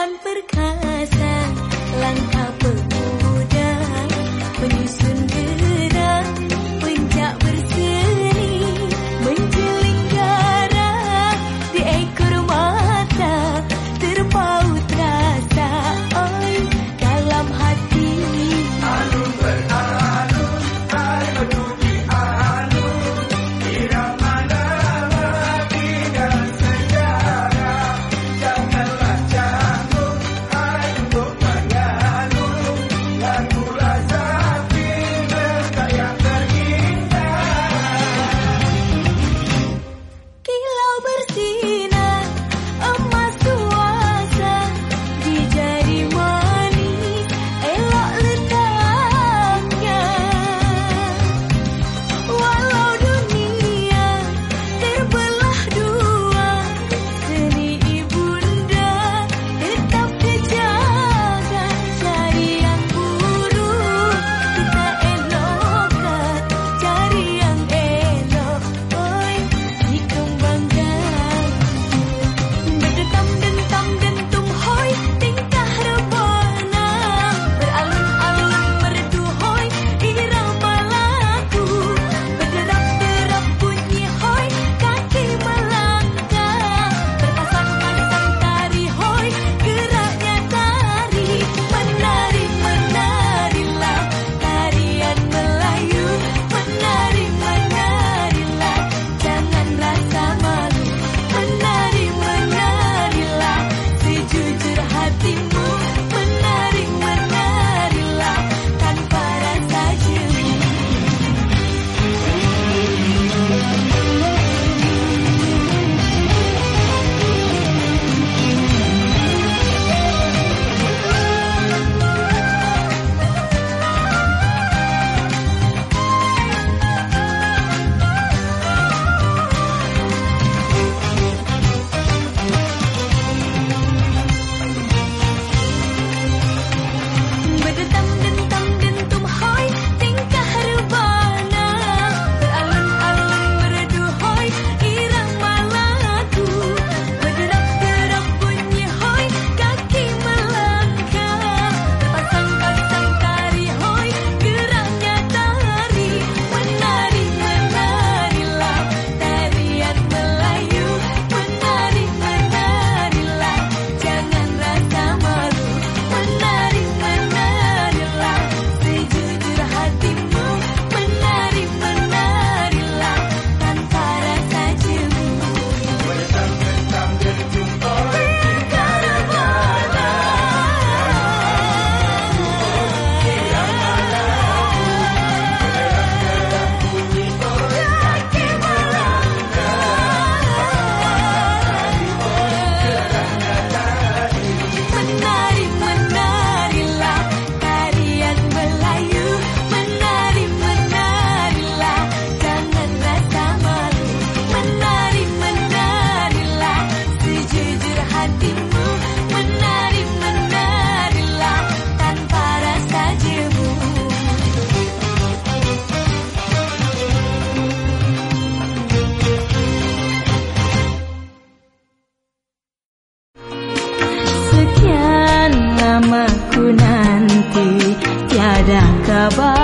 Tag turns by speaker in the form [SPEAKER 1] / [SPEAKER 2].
[SPEAKER 1] kabar kau Bye.